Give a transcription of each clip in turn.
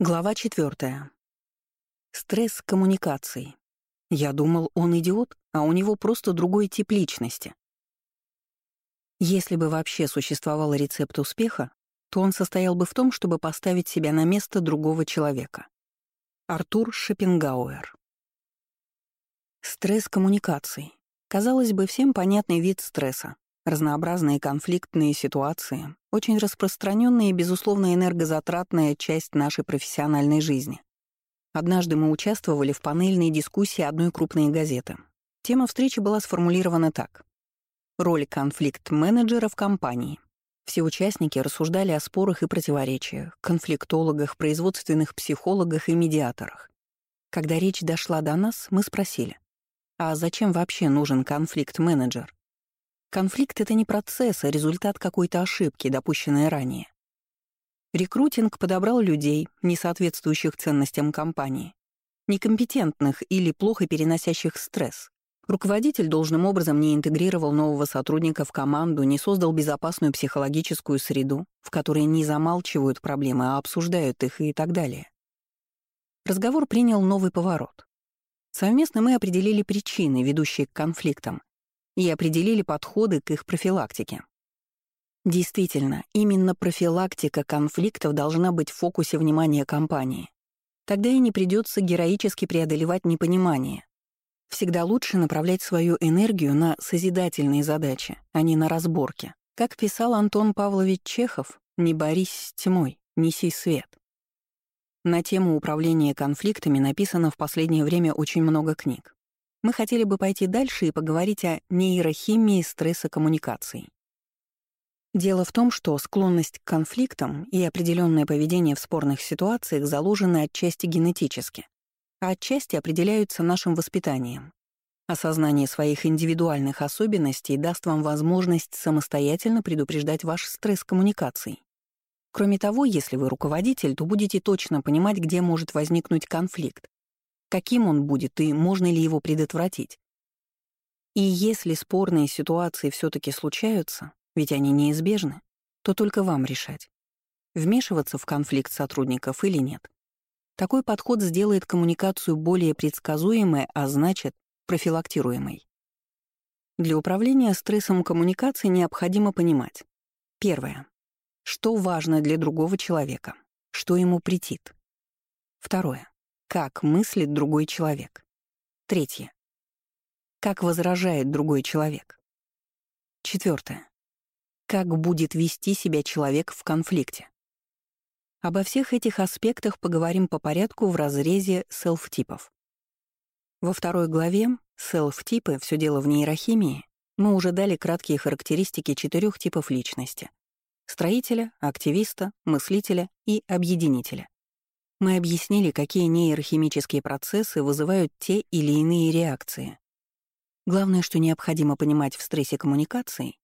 Глава четвертая. Стресс коммуникации. Я думал, он идиот, а у него просто другой тип личности. Если бы вообще существовал рецепт успеха, то он состоял бы в том, чтобы поставить себя на место другого человека. Артур Шопенгауэр. Стресс коммуникации. Казалось бы, всем понятный вид стресса. Разнообразные конфликтные ситуации, очень распространенная и, безусловно, энергозатратная часть нашей профессиональной жизни. Однажды мы участвовали в панельной дискуссии одной крупной газеты. Тема встречи была сформулирована так. Роль конфликт-менеджера в компании. Все участники рассуждали о спорах и противоречиях, конфликтологах, производственных психологах и медиаторах. Когда речь дошла до нас, мы спросили, а зачем вообще нужен конфликт-менеджер? Конфликт — это не процесс, а результат какой-то ошибки, допущенной ранее. Рекрутинг подобрал людей, не соответствующих ценностям компании, некомпетентных или плохо переносящих стресс. Руководитель должным образом не интегрировал нового сотрудника в команду, не создал безопасную психологическую среду, в которой не замалчивают проблемы, а обсуждают их и так далее. Разговор принял новый поворот. Совместно мы определили причины, ведущие к конфликтам, и определили подходы к их профилактике. Действительно, именно профилактика конфликтов должна быть в фокусе внимания компании. Тогда и не придется героически преодолевать непонимание. Всегда лучше направлять свою энергию на созидательные задачи, а не на разборки. Как писал Антон Павлович Чехов, «Не борись с тьмой, неси свет». На тему управления конфликтами написано в последнее время очень много книг мы хотели бы пойти дальше и поговорить о нейрохимии стресса коммуникаций. Дело в том, что склонность к конфликтам и определенное поведение в спорных ситуациях заложены отчасти генетически, а отчасти определяются нашим воспитанием. Осознание своих индивидуальных особенностей даст вам возможность самостоятельно предупреждать ваш стресс коммуникаций. Кроме того, если вы руководитель, то будете точно понимать, где может возникнуть конфликт, каким он будет и можно ли его предотвратить. И если спорные ситуации все таки случаются, ведь они неизбежны, то только вам решать, вмешиваться в конфликт сотрудников или нет. Такой подход сделает коммуникацию более предсказуемой, а значит, профилактируемой. Для управления стрессом коммуникации необходимо понимать. Первое. Что важно для другого человека? Что ему претит? Второе. Как мыслит другой человек. Третье. Как возражает другой человек. Четвертое. Как будет вести себя человек в конфликте. Обо всех этих аспектах поговорим по порядку в разрезе селф-типов. Во второй главе «Селф-типы. Все дело в нейрохимии» мы уже дали краткие характеристики четырех типов личности — строителя, активиста, мыслителя и объединителя. Мы объяснили, какие нейрохимические процессы вызывают те или иные реакции. Главное, что необходимо понимать в стрессе коммуникации,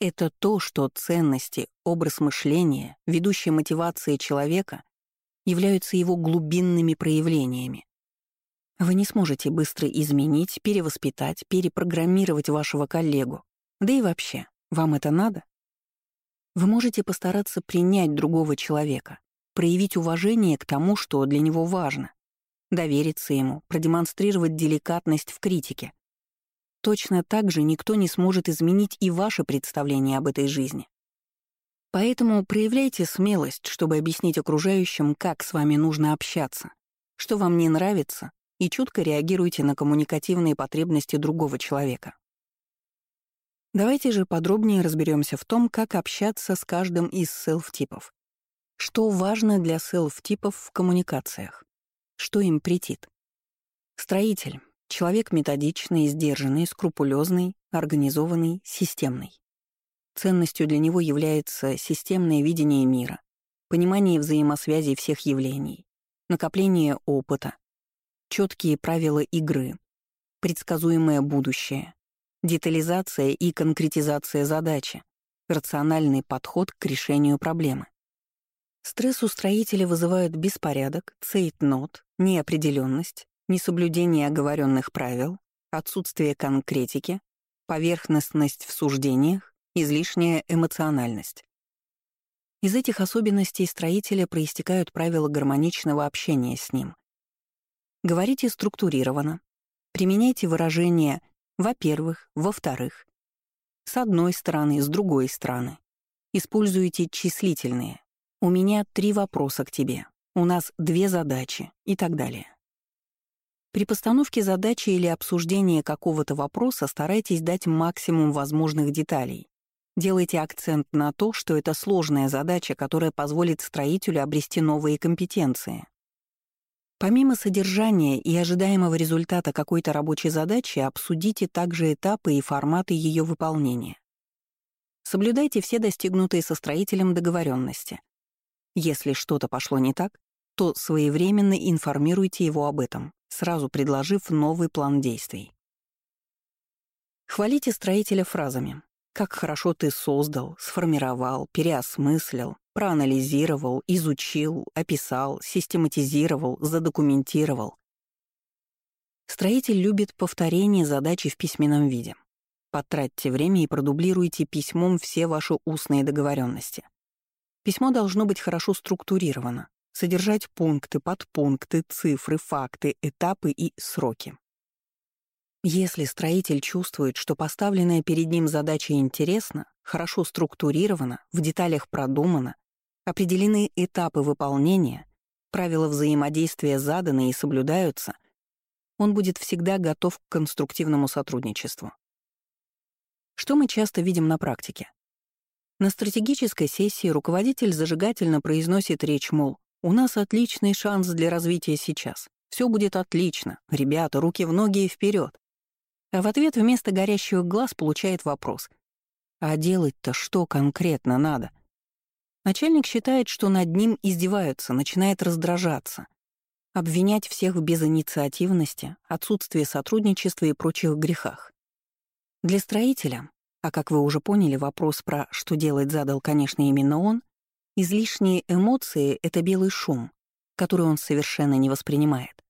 это то, что ценности, образ мышления, ведущие мотивации человека являются его глубинными проявлениями. Вы не сможете быстро изменить, перевоспитать, перепрограммировать вашего коллегу. Да и вообще, вам это надо? Вы можете постараться принять другого человека, проявить уважение к тому, что для него важно, довериться ему, продемонстрировать деликатность в критике. Точно так же никто не сможет изменить и ваше представление об этой жизни. Поэтому проявляйте смелость, чтобы объяснить окружающим, как с вами нужно общаться, что вам не нравится, и чутко реагируйте на коммуникативные потребности другого человека. Давайте же подробнее разберемся в том, как общаться с каждым из селф-типов. Что важно для селф-типов в коммуникациях? Что им претит? Строитель — человек методичный, сдержанный, скрупулезный, организованный, системный. Ценностью для него является системное видение мира, понимание взаимосвязи всех явлений, накопление опыта, четкие правила игры, предсказуемое будущее, детализация и конкретизация задачи, рациональный подход к решению проблемы. Стресс у строителя вызывают беспорядок, цейтнот, неопределенность, несоблюдение оговоренных правил, отсутствие конкретики, поверхностность в суждениях, излишняя эмоциональность. Из этих особенностей строителя проистекают правила гармоничного общения с ним. Говорите структурированно. Применяйте выражения «во-первых», «во-вторых», с одной стороны, с другой стороны. Используйте числительные. У меня три вопроса к тебе. У нас две задачи и так далее. При постановке задачи или обсуждении какого-то вопроса старайтесь дать максимум возможных деталей. Делайте акцент на то, что это сложная задача, которая позволит строителю обрести новые компетенции. Помимо содержания и ожидаемого результата какой-то рабочей задачи, обсудите также этапы и форматы ее выполнения. Соблюдайте все достигнутые со строителем договоренности. Если что-то пошло не так, то своевременно информируйте его об этом, сразу предложив новый план действий. Хвалите строителя фразами «Как хорошо ты создал, сформировал, переосмыслил, проанализировал, изучил, описал, систематизировал, задокументировал. Строитель любит повторение задачи в письменном виде. Потратьте время и продублируйте письмом все ваши устные договоренности. Письмо должно быть хорошо структурировано, содержать пункты, подпункты, цифры, факты, этапы и сроки. Если строитель чувствует, что поставленная перед ним задача интересна, хорошо структурирована, в деталях продумана, определены этапы выполнения, правила взаимодействия заданы и соблюдаются, он будет всегда готов к конструктивному сотрудничеству. Что мы часто видим на практике? На стратегической сессии руководитель зажигательно произносит речь, мол, «У нас отличный шанс для развития сейчас. Все будет отлично. Ребята, руки в ноги и вперед. А в ответ вместо горящих глаз получает вопрос. А делать-то что конкретно надо? Начальник считает, что над ним издеваются, начинает раздражаться. Обвинять всех в безинициативности, отсутствии сотрудничества и прочих грехах. Для строителя, а как вы уже поняли, вопрос про «что делать» задал, конечно, именно он, излишние эмоции — это белый шум, который он совершенно не воспринимает.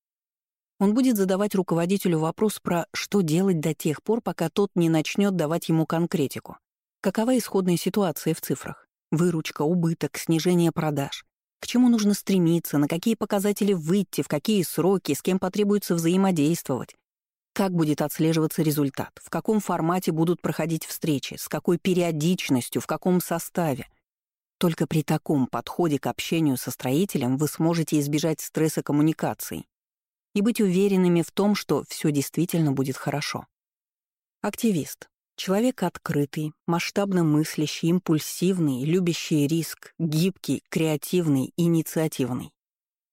Он будет задавать руководителю вопрос про «что делать» до тех пор, пока тот не начнет давать ему конкретику. Какова исходная ситуация в цифрах? Выручка, убыток, снижение продаж. К чему нужно стремиться, на какие показатели выйти, в какие сроки, с кем потребуется взаимодействовать. Как будет отслеживаться результат, в каком формате будут проходить встречи, с какой периодичностью, в каком составе. Только при таком подходе к общению со строителем вы сможете избежать стресса коммуникаций и быть уверенными в том, что все действительно будет хорошо. Активист. Человек открытый, масштабно мыслящий, импульсивный, любящий риск, гибкий, креативный, инициативный.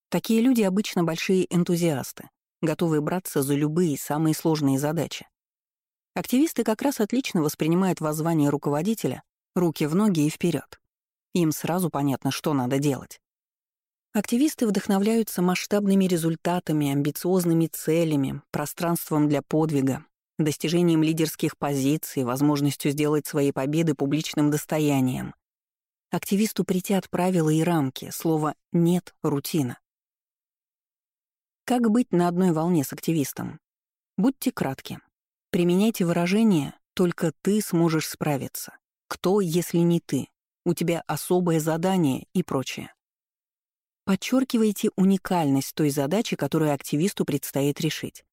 Такие люди обычно большие энтузиасты, готовые браться за любые самые сложные задачи. Активисты как раз отлично воспринимают воззвание руководителя руки в ноги и вперед. Им сразу понятно, что надо делать. Активисты вдохновляются масштабными результатами, амбициозными целями, пространством для подвига, достижением лидерских позиций, возможностью сделать свои победы публичным достоянием. Активисту притят правила и рамки, слово «нет» — рутина. Как быть на одной волне с активистом? Будьте кратки. Применяйте выражение «только ты сможешь справиться», «кто, если не ты», «у тебя особое задание» и прочее. Подчеркивайте уникальность той задачи, которую активисту предстоит решить.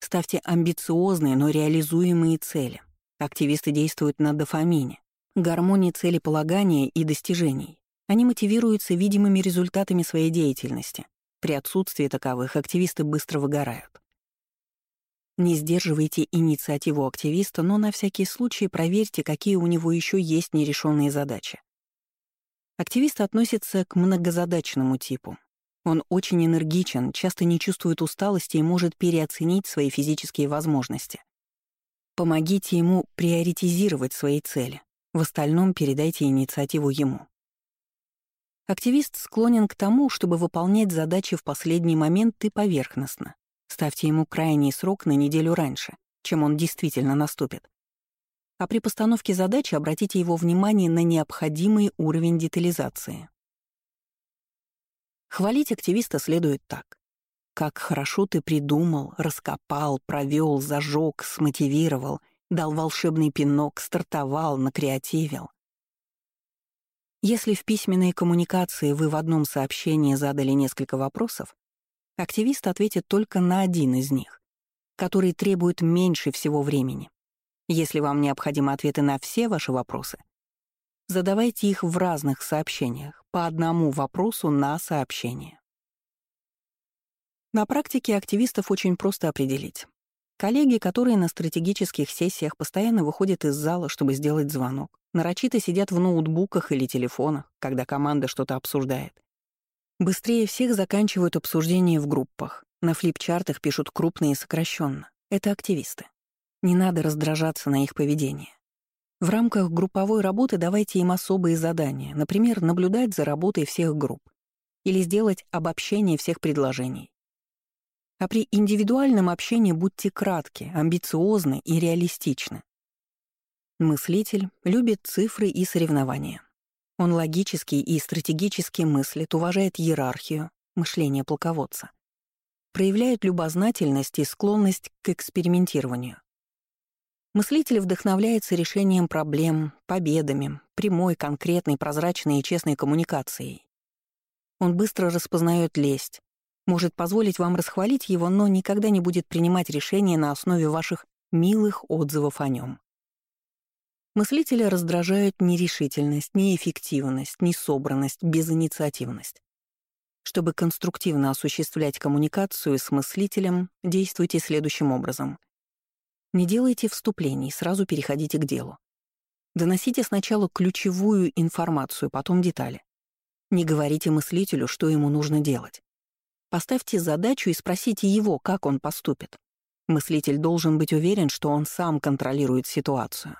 Ставьте амбициозные, но реализуемые цели. Активисты действуют на дофамине, гармонии целеполагания и достижений. Они мотивируются видимыми результатами своей деятельности. При отсутствии таковых активисты быстро выгорают. Не сдерживайте инициативу активиста, но на всякий случай проверьте, какие у него еще есть нерешенные задачи. Активист относится к многозадачному типу. Он очень энергичен, часто не чувствует усталости и может переоценить свои физические возможности. Помогите ему приоритизировать свои цели. В остальном передайте инициативу ему. Активист склонен к тому, чтобы выполнять задачи в последний момент и поверхностно. Ставьте ему крайний срок на неделю раньше, чем он действительно наступит а при постановке задачи обратите его внимание на необходимый уровень детализации. Хвалить активиста следует так. Как хорошо ты придумал, раскопал, провел, зажег, смотивировал, дал волшебный пинок, стартовал, накреативил. Если в письменной коммуникации вы в одном сообщении задали несколько вопросов, активист ответит только на один из них, который требует меньше всего времени. Если вам необходимы ответы на все ваши вопросы, задавайте их в разных сообщениях, по одному вопросу на сообщение. На практике активистов очень просто определить. Коллеги, которые на стратегических сессиях постоянно выходят из зала, чтобы сделать звонок, нарочито сидят в ноутбуках или телефонах, когда команда что-то обсуждает. Быстрее всех заканчивают обсуждение в группах. На флипчартах пишут крупно и сокращенно. Это активисты. Не надо раздражаться на их поведение. В рамках групповой работы давайте им особые задания, например, наблюдать за работой всех групп или сделать обобщение всех предложений. А при индивидуальном общении будьте кратки, амбициозны и реалистичны. Мыслитель любит цифры и соревнования. Он логически и стратегически мыслит, уважает иерархию, мышление полководца. Проявляет любознательность и склонность к экспериментированию. Мыслитель вдохновляется решением проблем, победами, прямой, конкретной, прозрачной и честной коммуникацией. Он быстро распознает лесть, может позволить вам расхвалить его, но никогда не будет принимать решения на основе ваших милых отзывов о нем. Мыслителя раздражают нерешительность, неэффективность, несобранность, безинициативность. Чтобы конструктивно осуществлять коммуникацию с мыслителем, действуйте следующим образом. Не делайте вступлений, сразу переходите к делу. Доносите сначала ключевую информацию, потом детали. Не говорите мыслителю, что ему нужно делать. Поставьте задачу и спросите его, как он поступит. Мыслитель должен быть уверен, что он сам контролирует ситуацию.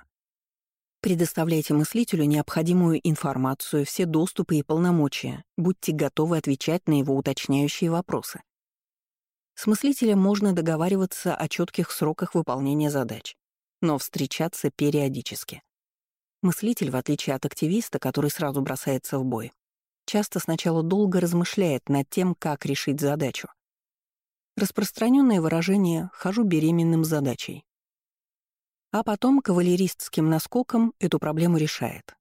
Предоставляйте мыслителю необходимую информацию, все доступы и полномочия, будьте готовы отвечать на его уточняющие вопросы. С мыслителем можно договариваться о четких сроках выполнения задач, но встречаться периодически. Мыслитель, в отличие от активиста, который сразу бросается в бой, часто сначала долго размышляет над тем, как решить задачу. Распространенное выражение «хожу беременным задачей». А потом кавалеристским наскоком эту проблему решает.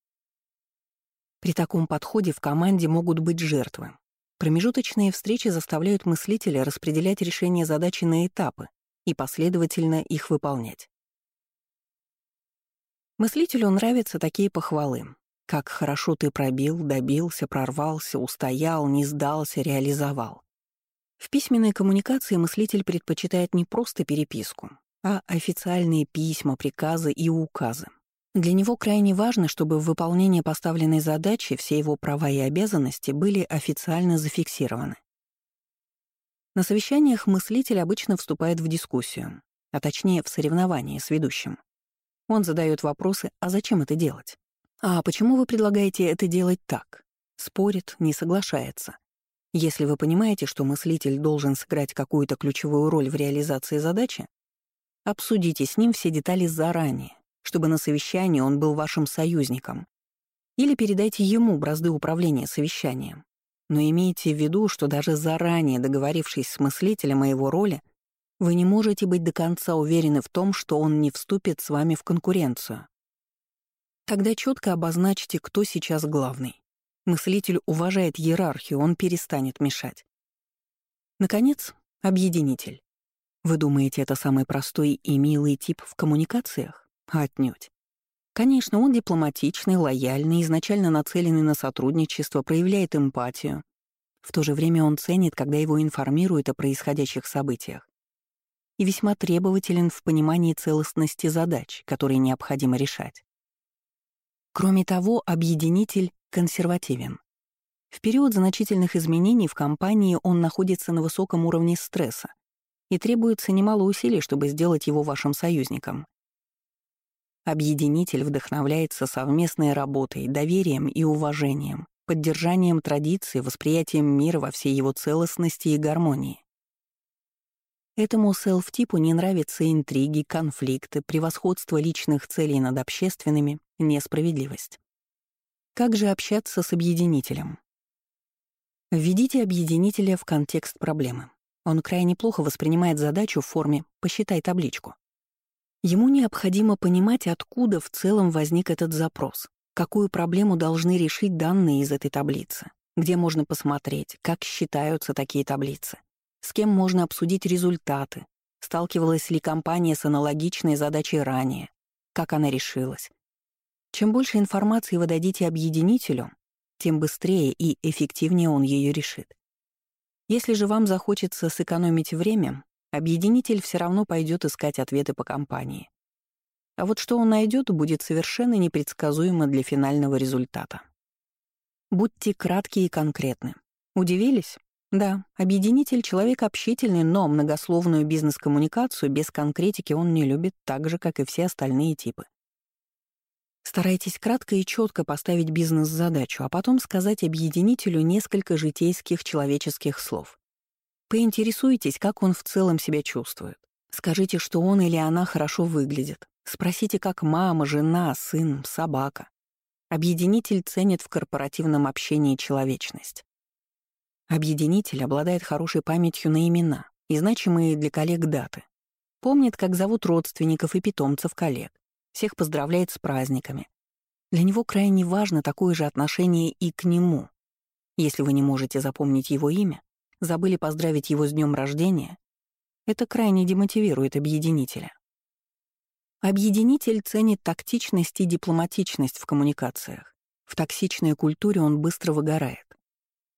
При таком подходе в команде могут быть жертвы. Промежуточные встречи заставляют мыслителя распределять решение задачи на этапы и последовательно их выполнять. Мыслителю нравятся такие похвалы. Как хорошо ты пробил, добился, прорвался, устоял, не сдался, реализовал. В письменной коммуникации мыслитель предпочитает не просто переписку, а официальные письма, приказы и указы. Для него крайне важно, чтобы в выполнении поставленной задачи все его права и обязанности были официально зафиксированы. На совещаниях мыслитель обычно вступает в дискуссию, а точнее в соревнование с ведущим. Он задает вопросы «А зачем это делать?», «А почему вы предлагаете это делать так?» Спорит, не соглашается. Если вы понимаете, что мыслитель должен сыграть какую-то ключевую роль в реализации задачи, обсудите с ним все детали заранее, чтобы на совещании он был вашим союзником. Или передайте ему бразды управления совещанием. Но имейте в виду, что даже заранее договорившись с мыслителем о его роли, вы не можете быть до конца уверены в том, что он не вступит с вами в конкуренцию. Тогда четко обозначьте, кто сейчас главный. Мыслитель уважает иерархию, он перестанет мешать. Наконец, объединитель. Вы думаете, это самый простой и милый тип в коммуникациях? Отнюдь. Конечно, он дипломатичный, лояльный, изначально нацеленный на сотрудничество, проявляет эмпатию. В то же время он ценит, когда его информируют о происходящих событиях. И весьма требователен в понимании целостности задач, которые необходимо решать. Кроме того, объединитель консервативен. В период значительных изменений в компании он находится на высоком уровне стресса, и требуется немало усилий, чтобы сделать его вашим союзником. Объединитель вдохновляется совместной работой, доверием и уважением, поддержанием традиций, восприятием мира во всей его целостности и гармонии. Этому селф-типу не нравятся интриги, конфликты, превосходство личных целей над общественными, несправедливость. Как же общаться с объединителем? Введите объединителя в контекст проблемы. Он крайне плохо воспринимает задачу в форме «посчитай табличку». Ему необходимо понимать, откуда в целом возник этот запрос, какую проблему должны решить данные из этой таблицы, где можно посмотреть, как считаются такие таблицы, с кем можно обсудить результаты, сталкивалась ли компания с аналогичной задачей ранее, как она решилась. Чем больше информации вы дадите объединителю, тем быстрее и эффективнее он ее решит. Если же вам захочется сэкономить время, объединитель все равно пойдет искать ответы по компании. А вот что он найдет, будет совершенно непредсказуемо для финального результата. Будьте кратки и конкретны. Удивились? Да, объединитель — человек общительный, но многословную бизнес-коммуникацию без конкретики он не любит, так же, как и все остальные типы. Старайтесь кратко и четко поставить бизнес-задачу, а потом сказать объединителю несколько житейских человеческих слов. Поинтересуйтесь, как он в целом себя чувствует. Скажите, что он или она хорошо выглядит. Спросите, как мама, жена, сын, собака. Объединитель ценит в корпоративном общении человечность. Объединитель обладает хорошей памятью на имена и значимые для коллег даты. Помнит, как зовут родственников и питомцев коллег всех поздравляет с праздниками. Для него крайне важно такое же отношение и к нему. Если вы не можете запомнить его имя, забыли поздравить его с днем рождения, это крайне демотивирует объединителя. Объединитель ценит тактичность и дипломатичность в коммуникациях. В токсичной культуре он быстро выгорает.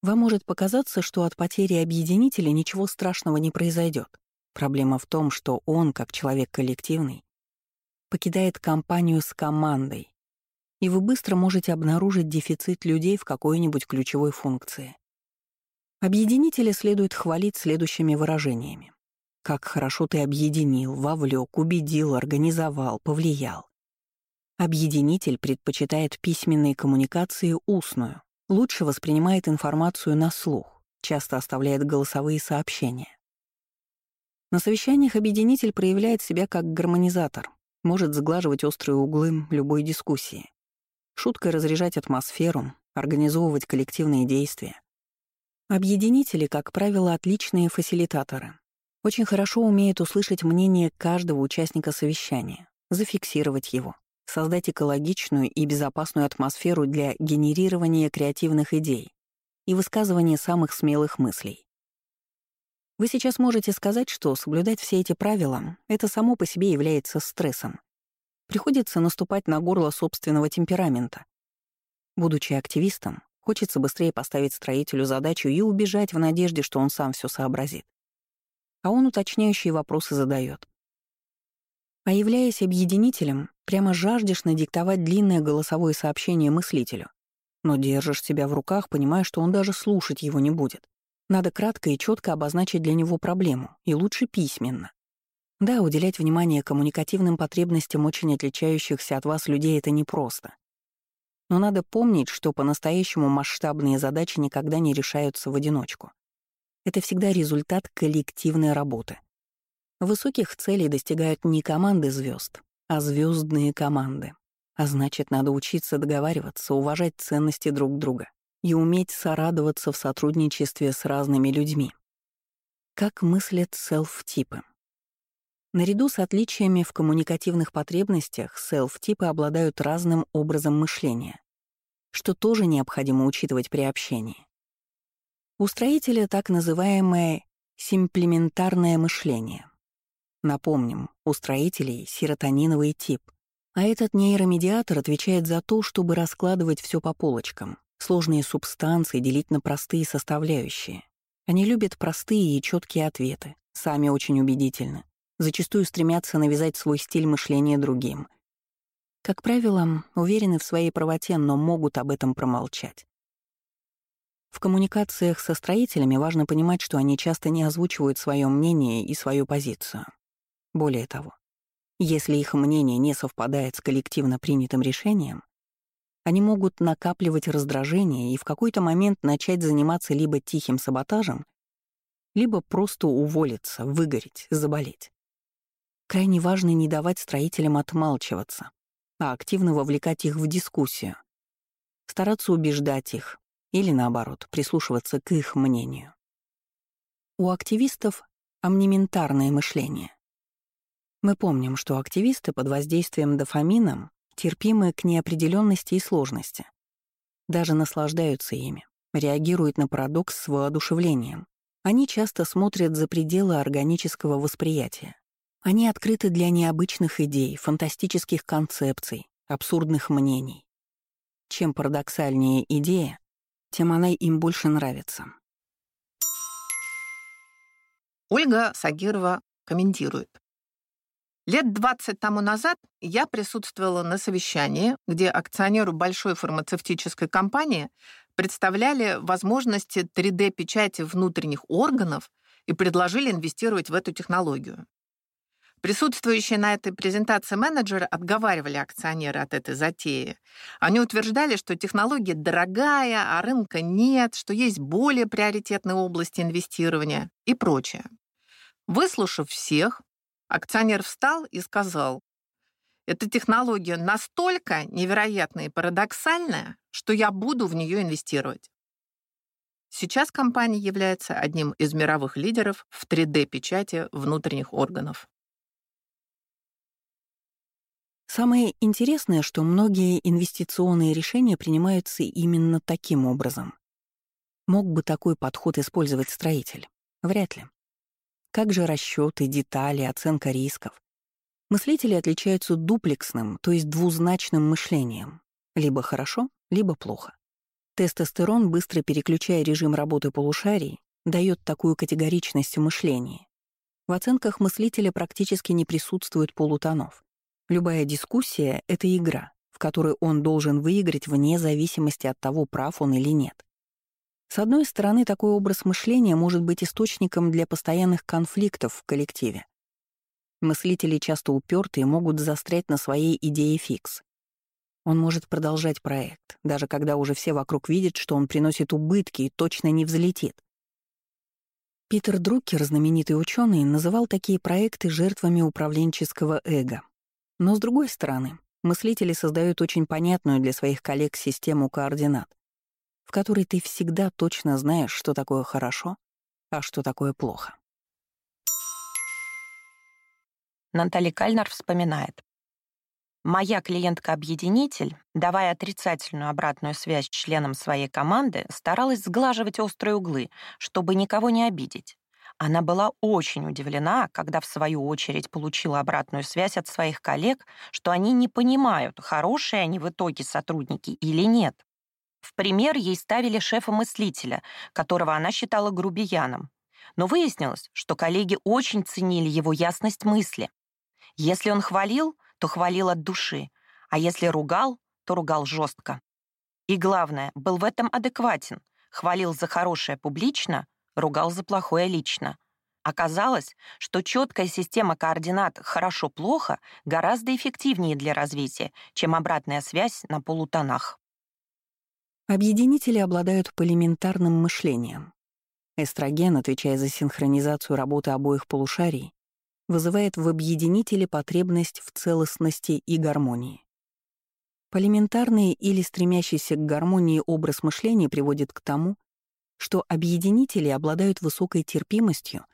Вам может показаться, что от потери объединителя ничего страшного не произойдет. Проблема в том, что он, как человек коллективный, покидает компанию с командой, и вы быстро можете обнаружить дефицит людей в какой-нибудь ключевой функции. Объединителя следует хвалить следующими выражениями. Как хорошо ты объединил, вовлек, убедил, организовал, повлиял. Объединитель предпочитает письменные коммуникации устную, лучше воспринимает информацию на слух, часто оставляет голосовые сообщения. На совещаниях объединитель проявляет себя как гармонизатор, может сглаживать острые углы любой дискуссии, шуткой разряжать атмосферу, организовывать коллективные действия. Объединители, как правило, отличные фасилитаторы. Очень хорошо умеют услышать мнение каждого участника совещания, зафиксировать его, создать экологичную и безопасную атмосферу для генерирования креативных идей и высказывания самых смелых мыслей. Вы сейчас можете сказать, что соблюдать все эти правила — это само по себе является стрессом. Приходится наступать на горло собственного темперамента. Будучи активистом, хочется быстрее поставить строителю задачу и убежать в надежде, что он сам все сообразит. А он уточняющие вопросы задает. Появляясь объединителем, прямо жаждешь надиктовать длинное голосовое сообщение мыслителю, но держишь себя в руках, понимая, что он даже слушать его не будет. Надо кратко и четко обозначить для него проблему, и лучше письменно. Да, уделять внимание коммуникативным потребностям очень отличающихся от вас людей — это непросто. Но надо помнить, что по-настоящему масштабные задачи никогда не решаются в одиночку. Это всегда результат коллективной работы. Высоких целей достигают не команды звезд, а звездные команды. А значит, надо учиться договариваться, уважать ценности друг друга и уметь сорадоваться в сотрудничестве с разными людьми. Как мыслят селф-типы? Наряду с отличиями в коммуникативных потребностях селф-типы обладают разным образом мышления, что тоже необходимо учитывать при общении. У строителя так называемое симплементарное мышление. Напомним, у строителей серотониновый тип, а этот нейромедиатор отвечает за то, чтобы раскладывать все по полочкам, Сложные субстанции делить на простые составляющие. Они любят простые и четкие ответы, сами очень убедительны, зачастую стремятся навязать свой стиль мышления другим. Как правило, уверены в своей правоте, но могут об этом промолчать. В коммуникациях со строителями важно понимать, что они часто не озвучивают свое мнение и свою позицию. Более того, если их мнение не совпадает с коллективно принятым решением, они могут накапливать раздражение и в какой-то момент начать заниматься либо тихим саботажем, либо просто уволиться, выгореть, заболеть. Крайне важно не давать строителям отмалчиваться, а активно вовлекать их в дискуссию, стараться убеждать их или, наоборот, прислушиваться к их мнению. У активистов амниментарное мышление. Мы помним, что активисты под воздействием дофамина терпимы к неопределенности и сложности. Даже наслаждаются ими, реагируют на парадокс с воодушевлением. Они часто смотрят за пределы органического восприятия. Они открыты для необычных идей, фантастических концепций, абсурдных мнений. Чем парадоксальнее идея, тем она им больше нравится. Ольга Сагирова комментирует. Лет 20 тому назад я присутствовала на совещании, где акционеру большой фармацевтической компании представляли возможности 3D-печати внутренних органов и предложили инвестировать в эту технологию. Присутствующие на этой презентации менеджеры отговаривали акционеры от этой затеи. Они утверждали, что технология дорогая, а рынка нет, что есть более приоритетные области инвестирования и прочее. Выслушав всех, акционер встал и сказал, эта технология настолько невероятная и парадоксальная, что я буду в нее инвестировать. Сейчас компания является одним из мировых лидеров в 3D-печати внутренних органов. Самое интересное, что многие инвестиционные решения принимаются именно таким образом. Мог бы такой подход использовать строитель? Вряд ли. Как же расчеты, детали, оценка рисков? Мыслители отличаются дуплексным, то есть двузначным мышлением. Либо хорошо, либо плохо. Тестостерон, быстро переключая режим работы полушарий, дает такую категоричность в мышлении. В оценках мыслителя практически не присутствует полутонов. Любая дискуссия — это игра, в которой он должен выиграть вне зависимости от того, прав он или нет. С одной стороны, такой образ мышления может быть источником для постоянных конфликтов в коллективе. Мыслители часто уперты и могут застрять на своей идее фикс. Он может продолжать проект, даже когда уже все вокруг видят, что он приносит убытки и точно не взлетит. Питер Друкер, знаменитый ученый, называл такие проекты жертвами управленческого эго. Но с другой стороны, мыслители создают очень понятную для своих коллег систему координат, в которой ты всегда точно знаешь, что такое хорошо, а что такое плохо. Натали Кальнер вспоминает. Моя клиентка-объединитель, давая отрицательную обратную связь членам своей команды, старалась сглаживать острые углы, чтобы никого не обидеть. Она была очень удивлена, когда в свою очередь получила обратную связь от своих коллег, что они не понимают, хорошие они в итоге сотрудники или нет. В пример ей ставили шефа-мыслителя, которого она считала грубияном. Но выяснилось, что коллеги очень ценили его ясность мысли. Если он хвалил, то хвалил от души, а если ругал, то ругал жестко. И главное, был в этом адекватен, хвалил за хорошее публично, ругал за плохое лично. Оказалось, что четкая система координат «хорошо-плохо» гораздо эффективнее для развития, чем обратная связь на полутонах. Объединители обладают полиментарным мышлением. Эстроген, отвечая за синхронизацию работы обоих полушарий, вызывает в объединителе потребность в целостности и гармонии. Полиментарный или стремящийся к гармонии образ мышления приводит к тому, что объединители обладают высокой терпимостью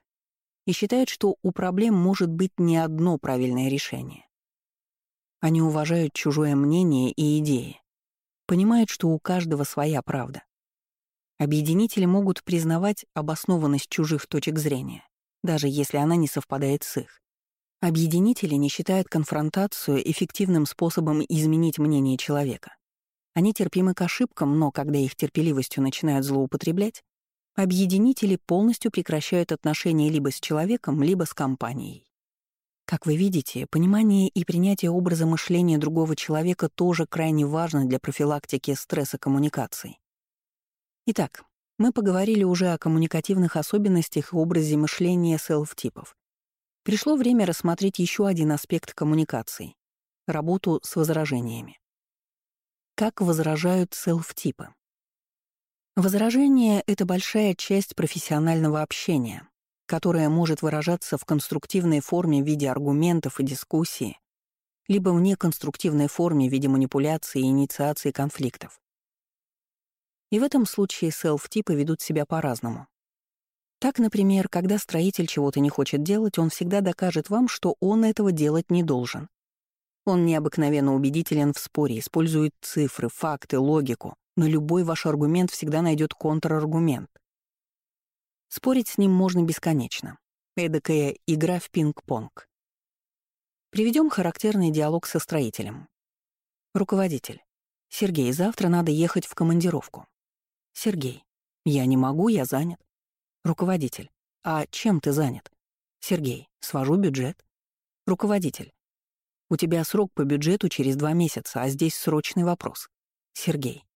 и считают, что у проблем может быть не одно правильное решение. Они уважают чужое мнение и идеи, понимают, что у каждого своя правда. Объединители могут признавать обоснованность чужих точек зрения, даже если она не совпадает с их. Объединители не считают конфронтацию эффективным способом изменить мнение человека. Они терпимы к ошибкам, но когда их терпеливостью начинают злоупотреблять, объединители полностью прекращают отношения либо с человеком, либо с компанией. Как вы видите, понимание и принятие образа мышления другого человека тоже крайне важно для профилактики стресса коммуникаций. Итак, мы поговорили уже о коммуникативных особенностях и образе мышления селф-типов. Пришло время рассмотреть еще один аспект коммуникаций — работу с возражениями. Как возражают селф-типы? Возражение — это большая часть профессионального общения, которая может выражаться в конструктивной форме в виде аргументов и дискуссии, либо в неконструктивной форме в виде манипуляции и инициации конфликтов. И в этом случае селф-типы ведут себя по-разному. Так, например, когда строитель чего-то не хочет делать, он всегда докажет вам, что он этого делать не должен. Он необыкновенно убедителен в споре, использует цифры, факты, логику, но любой ваш аргумент всегда найдет контраргумент. Спорить с ним можно бесконечно. Эдакая игра в пинг-понг. Приведем характерный диалог со строителем. Руководитель. Сергей, завтра надо ехать в командировку. Сергей. Я не могу, я занят. Руководитель. А чем ты занят? Сергей. Свожу бюджет. Руководитель. У тебя срок по бюджету через два месяца, а здесь срочный вопрос. Сергей.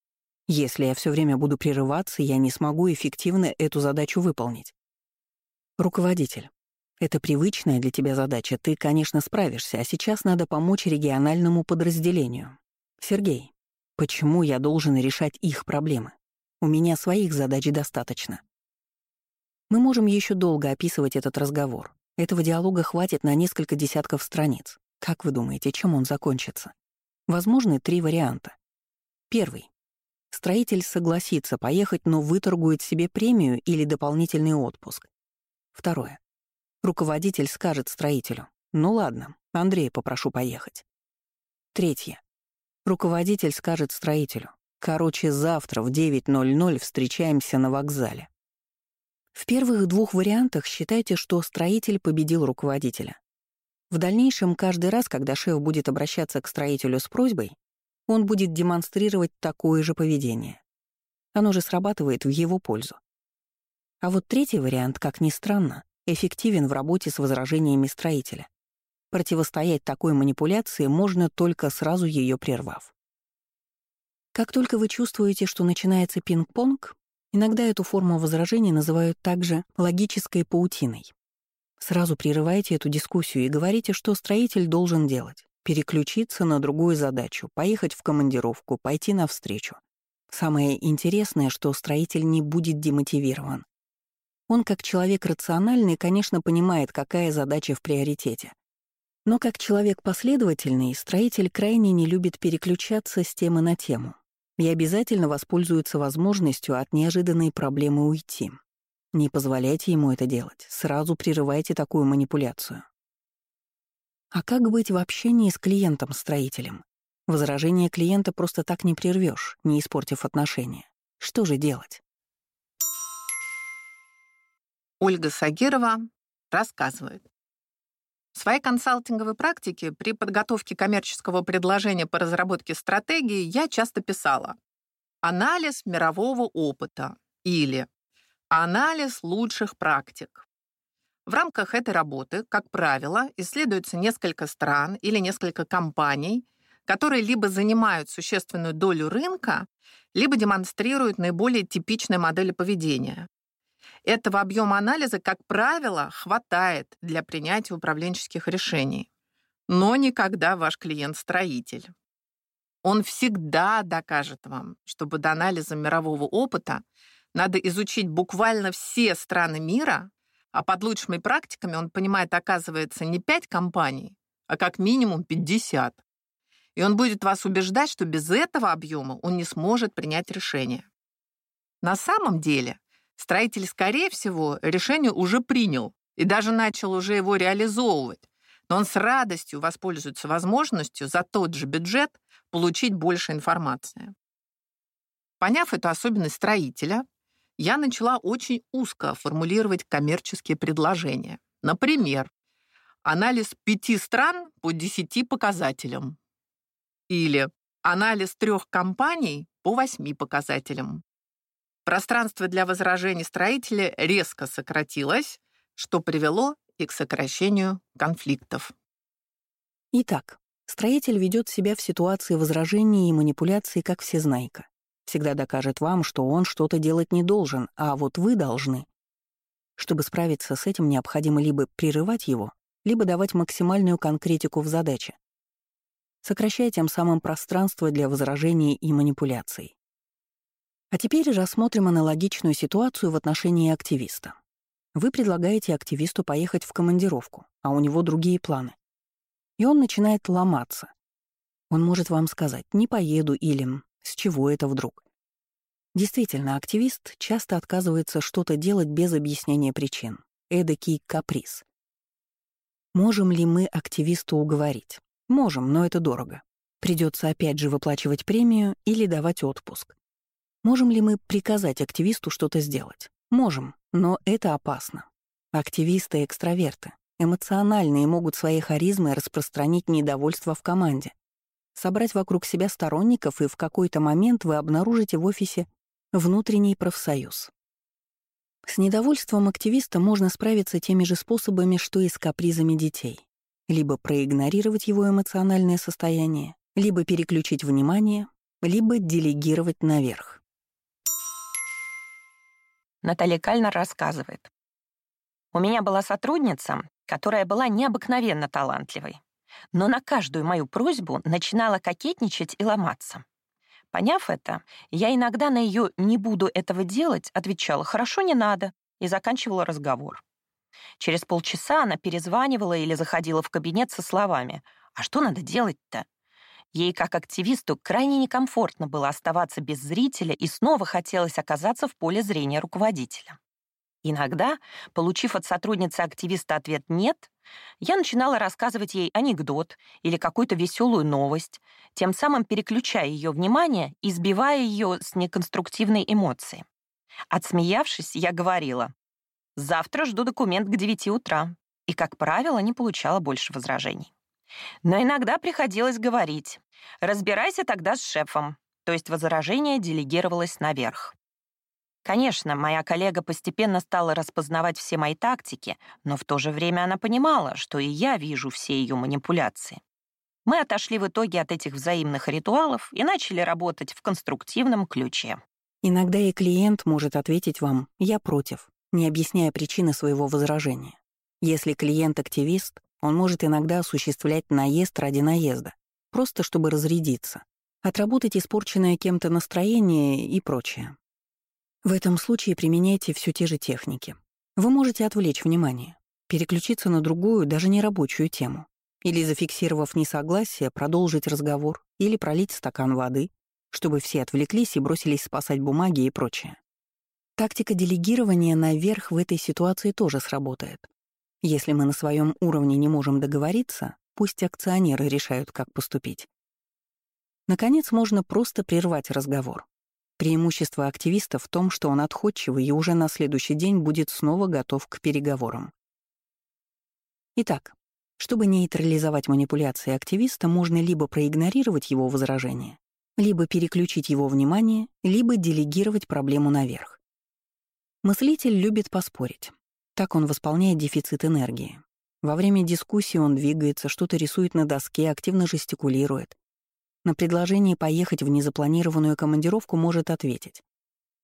Если я все время буду прерываться, я не смогу эффективно эту задачу выполнить. Руководитель. Это привычная для тебя задача, ты, конечно, справишься, а сейчас надо помочь региональному подразделению. Сергей, почему я должен решать их проблемы? У меня своих задач достаточно. Мы можем еще долго описывать этот разговор. Этого диалога хватит на несколько десятков страниц. Как вы думаете, чем он закончится? Возможны три варианта. Первый. Строитель согласится поехать, но выторгует себе премию или дополнительный отпуск. Второе. Руководитель скажет строителю, ну ладно, Андрея попрошу поехать. Третье. Руководитель скажет строителю, короче, завтра в 9.00 встречаемся на вокзале. В первых двух вариантах считайте, что строитель победил руководителя. В дальнейшем, каждый раз, когда шеф будет обращаться к строителю с просьбой, он будет демонстрировать такое же поведение. Оно же срабатывает в его пользу. А вот третий вариант, как ни странно, эффективен в работе с возражениями строителя. Противостоять такой манипуляции можно только сразу ее прервав. Как только вы чувствуете, что начинается пинг-понг, иногда эту форму возражений называют также логической паутиной. Сразу прерывайте эту дискуссию и говорите, что строитель должен делать. Переключиться на другую задачу, поехать в командировку, пойти навстречу. Самое интересное, что строитель не будет демотивирован. Он, как человек рациональный, конечно, понимает, какая задача в приоритете. Но как человек последовательный, строитель крайне не любит переключаться с темы на тему и обязательно воспользуется возможностью от неожиданной проблемы уйти. Не позволяйте ему это делать, сразу прерывайте такую манипуляцию. А как быть в общении с клиентом-строителем? Возражение клиента просто так не прервешь, не испортив отношения. Что же делать? Ольга Сагирова рассказывает. В своей консалтинговой практике при подготовке коммерческого предложения по разработке стратегии я часто писала «Анализ мирового опыта» или «Анализ лучших практик». В рамках этой работы, как правило, исследуется несколько стран или несколько компаний, которые либо занимают существенную долю рынка, либо демонстрируют наиболее типичные модели поведения. Этого объема анализа, как правило, хватает для принятия управленческих решений. Но никогда ваш клиент строитель. Он всегда докажет вам, что под анализом мирового опыта надо изучить буквально все страны мира, а под лучшими практиками он понимает, оказывается, не 5 компаний, а как минимум 50. И он будет вас убеждать, что без этого объема он не сможет принять решение. На самом деле Строитель, скорее всего, решение уже принял и даже начал уже его реализовывать, но он с радостью воспользуется возможностью за тот же бюджет получить больше информации. Поняв эту особенность строителя, я начала очень узко формулировать коммерческие предложения. Например, анализ пяти стран по десяти показателям. Или анализ трех компаний по восьми показателям. Пространство для возражений строителя резко сократилось, что привело и к сокращению конфликтов. Итак, строитель ведет себя в ситуации возражений и манипуляций как всезнайка. Всегда докажет вам, что он что-то делать не должен, а вот вы должны. Чтобы справиться с этим, необходимо либо прерывать его, либо давать максимальную конкретику в задаче. Сокращая тем самым пространство для возражений и манипуляций. А теперь рассмотрим аналогичную ситуацию в отношении активиста. Вы предлагаете активисту поехать в командировку, а у него другие планы. И он начинает ломаться. Он может вам сказать «не поеду» или «с чего это вдруг?». Действительно, активист часто отказывается что-то делать без объяснения причин. Эдакий каприз. Можем ли мы активисту уговорить? Можем, но это дорого. Придется опять же выплачивать премию или давать отпуск. Можем ли мы приказать активисту что-то сделать? Можем, но это опасно. Активисты — экстраверты. Эмоциональные могут своей харизмой распространить недовольство в команде. Собрать вокруг себя сторонников, и в какой-то момент вы обнаружите в офисе внутренний профсоюз. С недовольством активиста можно справиться теми же способами, что и с капризами детей. Либо проигнорировать его эмоциональное состояние, либо переключить внимание, либо делегировать наверх. Наталья Кальнер рассказывает. У меня была сотрудница, которая была необыкновенно талантливой, но на каждую мою просьбу начинала кокетничать и ломаться. Поняв это, я иногда на ее «не буду этого делать» отвечала «хорошо, не надо» и заканчивала разговор. Через полчаса она перезванивала или заходила в кабинет со словами «А что надо делать-то?» Ей, как активисту, крайне некомфортно было оставаться без зрителя и снова хотелось оказаться в поле зрения руководителя. Иногда, получив от сотрудницы-активиста ответ «нет», я начинала рассказывать ей анекдот или какую-то веселую новость, тем самым переключая ее внимание и сбивая ее с неконструктивной эмоции. Отсмеявшись, я говорила «Завтра жду документ к 9 утра», и, как правило, не получала больше возражений. Но иногда приходилось говорить «разбирайся тогда с шефом», то есть возражение делегировалось наверх. Конечно, моя коллега постепенно стала распознавать все мои тактики, но в то же время она понимала, что и я вижу все ее манипуляции. Мы отошли в итоге от этих взаимных ритуалов и начали работать в конструктивном ключе. Иногда и клиент может ответить вам «я против», не объясняя причины своего возражения. Если клиент активист, он может иногда осуществлять наезд ради наезда, просто чтобы разрядиться, отработать испорченное кем-то настроение и прочее. В этом случае применяйте все те же техники. Вы можете отвлечь внимание, переключиться на другую, даже не рабочую тему, или, зафиксировав несогласие, продолжить разговор или пролить стакан воды, чтобы все отвлеклись и бросились спасать бумаги и прочее. Тактика делегирования наверх в этой ситуации тоже сработает. Если мы на своем уровне не можем договориться, пусть акционеры решают, как поступить. Наконец, можно просто прервать разговор. Преимущество активиста в том, что он отходчивый и уже на следующий день будет снова готов к переговорам. Итак, чтобы нейтрализовать манипуляции активиста, можно либо проигнорировать его возражения, либо переключить его внимание, либо делегировать проблему наверх. Мыслитель любит поспорить. Так он восполняет дефицит энергии. Во время дискуссии он двигается, что-то рисует на доске, активно жестикулирует, на предложение поехать в незапланированную командировку может ответить.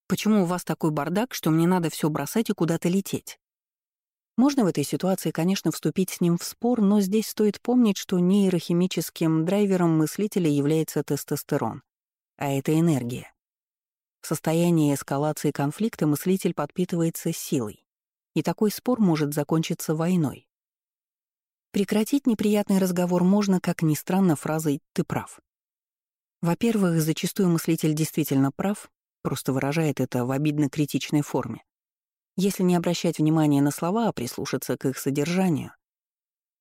«Почему у вас такой бардак, что мне надо все бросать и куда-то лететь?» Можно в этой ситуации, конечно, вступить с ним в спор, но здесь стоит помнить, что нейрохимическим драйвером мыслителя является тестостерон, а это энергия. В состоянии эскалации конфликта мыслитель подпитывается силой, и такой спор может закончиться войной. Прекратить неприятный разговор можно, как ни странно, фразой «ты прав». Во-первых, зачастую мыслитель действительно прав, просто выражает это в обидно-критичной форме. Если не обращать внимания на слова, а прислушаться к их содержанию,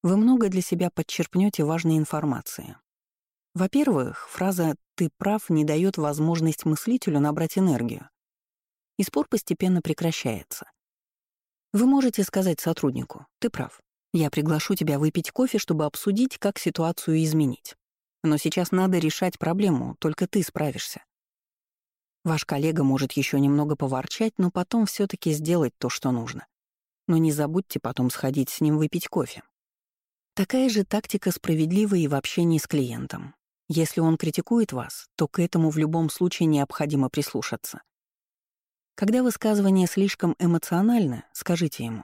вы много для себя подчерпнете важной информации. Во-первых, фраза «ты прав» не дает возможность мыслителю набрать энергию, и спор постепенно прекращается. Вы можете сказать сотруднику «ты прав, я приглашу тебя выпить кофе, чтобы обсудить, как ситуацию изменить». Но сейчас надо решать проблему, только ты справишься. Ваш коллега может еще немного поворчать, но потом все таки сделать то, что нужно. Но не забудьте потом сходить с ним выпить кофе. Такая же тактика справедлива и в общении с клиентом. Если он критикует вас, то к этому в любом случае необходимо прислушаться. Когда высказывание слишком эмоционально, скажите ему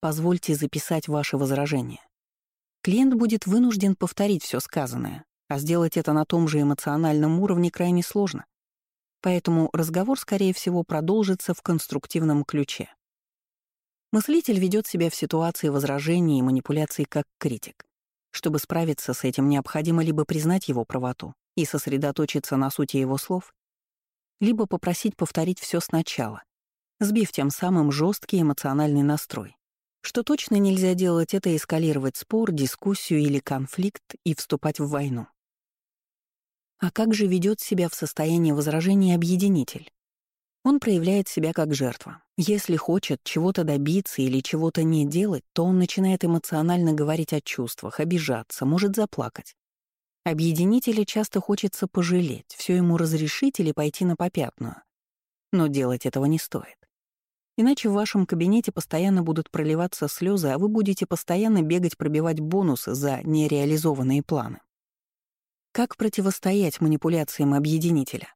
«позвольте записать ваши возражения». Клиент будет вынужден повторить все сказанное, а сделать это на том же эмоциональном уровне крайне сложно. Поэтому разговор, скорее всего, продолжится в конструктивном ключе. Мыслитель ведет себя в ситуации возражений и манипуляций как критик. Чтобы справиться с этим, необходимо либо признать его правоту и сосредоточиться на сути его слов, либо попросить повторить все сначала, сбив тем самым жесткий эмоциональный настрой, Что точно нельзя делать, это эскалировать спор, дискуссию или конфликт и вступать в войну. А как же ведет себя в состоянии возражения объединитель? Он проявляет себя как жертва. Если хочет чего-то добиться или чего-то не делать, то он начинает эмоционально говорить о чувствах, обижаться, может заплакать. Объединителя часто хочется пожалеть, все ему разрешить или пойти на попятную. Но делать этого не стоит. Иначе в вашем кабинете постоянно будут проливаться слезы, а вы будете постоянно бегать пробивать бонусы за нереализованные планы. Как противостоять манипуляциям объединителя?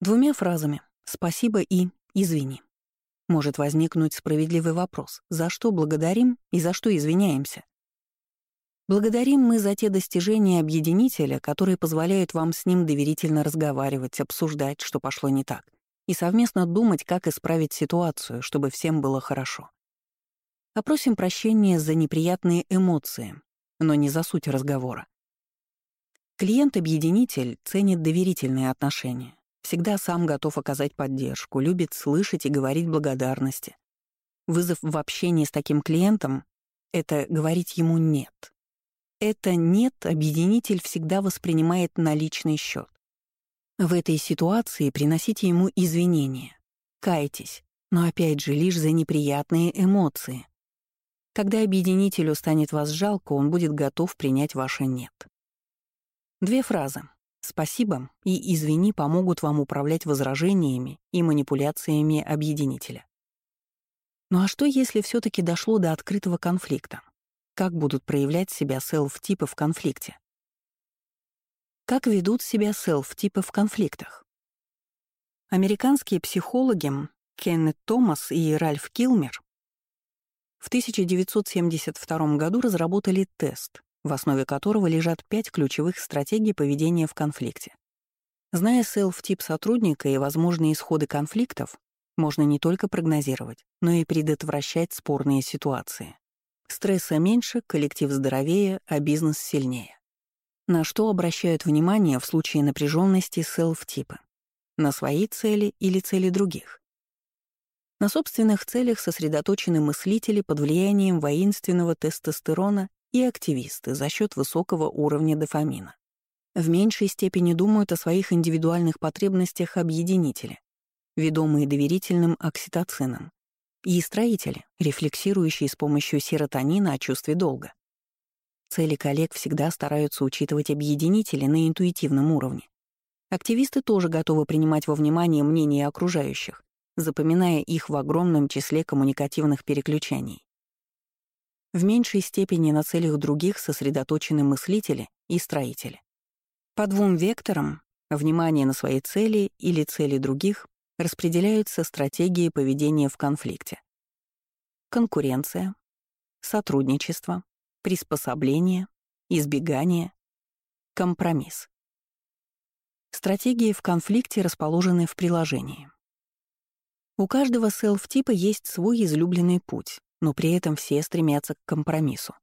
Двумя фразами «спасибо» и «извини». Может возникнуть справедливый вопрос, за что благодарим и за что извиняемся. Благодарим мы за те достижения объединителя, которые позволяют вам с ним доверительно разговаривать, обсуждать, что пошло не так, и совместно думать, как исправить ситуацию, чтобы всем было хорошо. Опросим прощения за неприятные эмоции, но не за суть разговора. Клиент-объединитель ценит доверительные отношения, всегда сам готов оказать поддержку, любит слышать и говорить благодарности. Вызов в общении с таким клиентом — это говорить ему «нет». Это «нет» объединитель всегда воспринимает на личный счет. В этой ситуации приносите ему извинения, кайтесь, но опять же лишь за неприятные эмоции. Когда объединителю станет вас жалко, он будет готов принять ваше «нет». Две фразы «спасибо» и «извини» помогут вам управлять возражениями и манипуляциями объединителя. Ну а что, если все таки дошло до открытого конфликта? Как будут проявлять себя селф-типы в конфликте? Как ведут себя селф-типы в конфликтах? Американские психологи Кеннет Томас и Ральф Килмер в 1972 году разработали тест, в основе которого лежат пять ключевых стратегий поведения в конфликте. Зная селф-тип сотрудника и возможные исходы конфликтов, можно не только прогнозировать, но и предотвращать спорные ситуации. Стресса меньше, коллектив здоровее, а бизнес сильнее. На что обращают внимание в случае напряженности селф-типа? На свои цели или цели других? На собственных целях сосредоточены мыслители под влиянием воинственного тестостерона и активисты за счет высокого уровня дофамина. В меньшей степени думают о своих индивидуальных потребностях объединители, ведомые доверительным окситоцином, и строители, рефлексирующие с помощью серотонина о чувстве долга. Цели коллег всегда стараются учитывать объединители на интуитивном уровне. Активисты тоже готовы принимать во внимание мнения окружающих, запоминая их в огромном числе коммуникативных переключений. В меньшей степени на целях других сосредоточены мыслители и строители. По двум векторам — внимание на свои цели или цели других — распределяются стратегии поведения в конфликте. Конкуренция, сотрудничество, приспособление, избегание, компромисс. Стратегии в конфликте расположены в приложении. У каждого селф-типа есть свой излюбленный путь, но при этом все стремятся к компромиссу.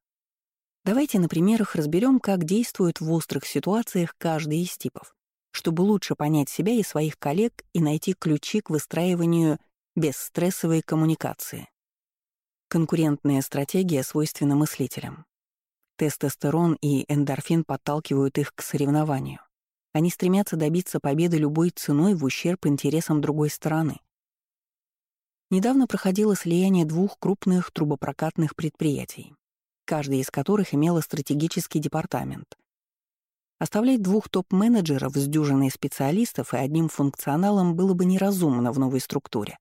Давайте на примерах разберем, как действует в острых ситуациях каждый из типов, чтобы лучше понять себя и своих коллег и найти ключи к выстраиванию бесстрессовой коммуникации. Конкурентная стратегия свойственна мыслителям. Тестостерон и эндорфин подталкивают их к соревнованию. Они стремятся добиться победы любой ценой в ущерб интересам другой стороны. Недавно проходило слияние двух крупных трубопрокатных предприятий, каждый из которых имело стратегический департамент. Оставлять двух топ-менеджеров с дюжиной специалистов и одним функционалом было бы неразумно в новой структуре.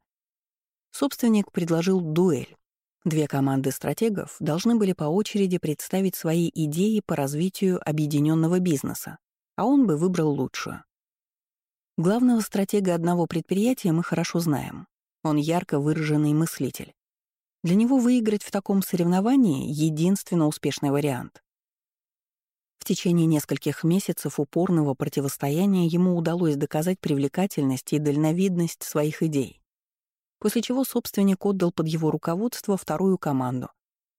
Собственник предложил дуэль, Две команды стратегов должны были по очереди представить свои идеи по развитию объединенного бизнеса, а он бы выбрал лучшую. Главного стратега одного предприятия мы хорошо знаем. Он ярко выраженный мыслитель. Для него выиграть в таком соревновании — единственно успешный вариант. В течение нескольких месяцев упорного противостояния ему удалось доказать привлекательность и дальновидность своих идей после чего собственник отдал под его руководство вторую команду,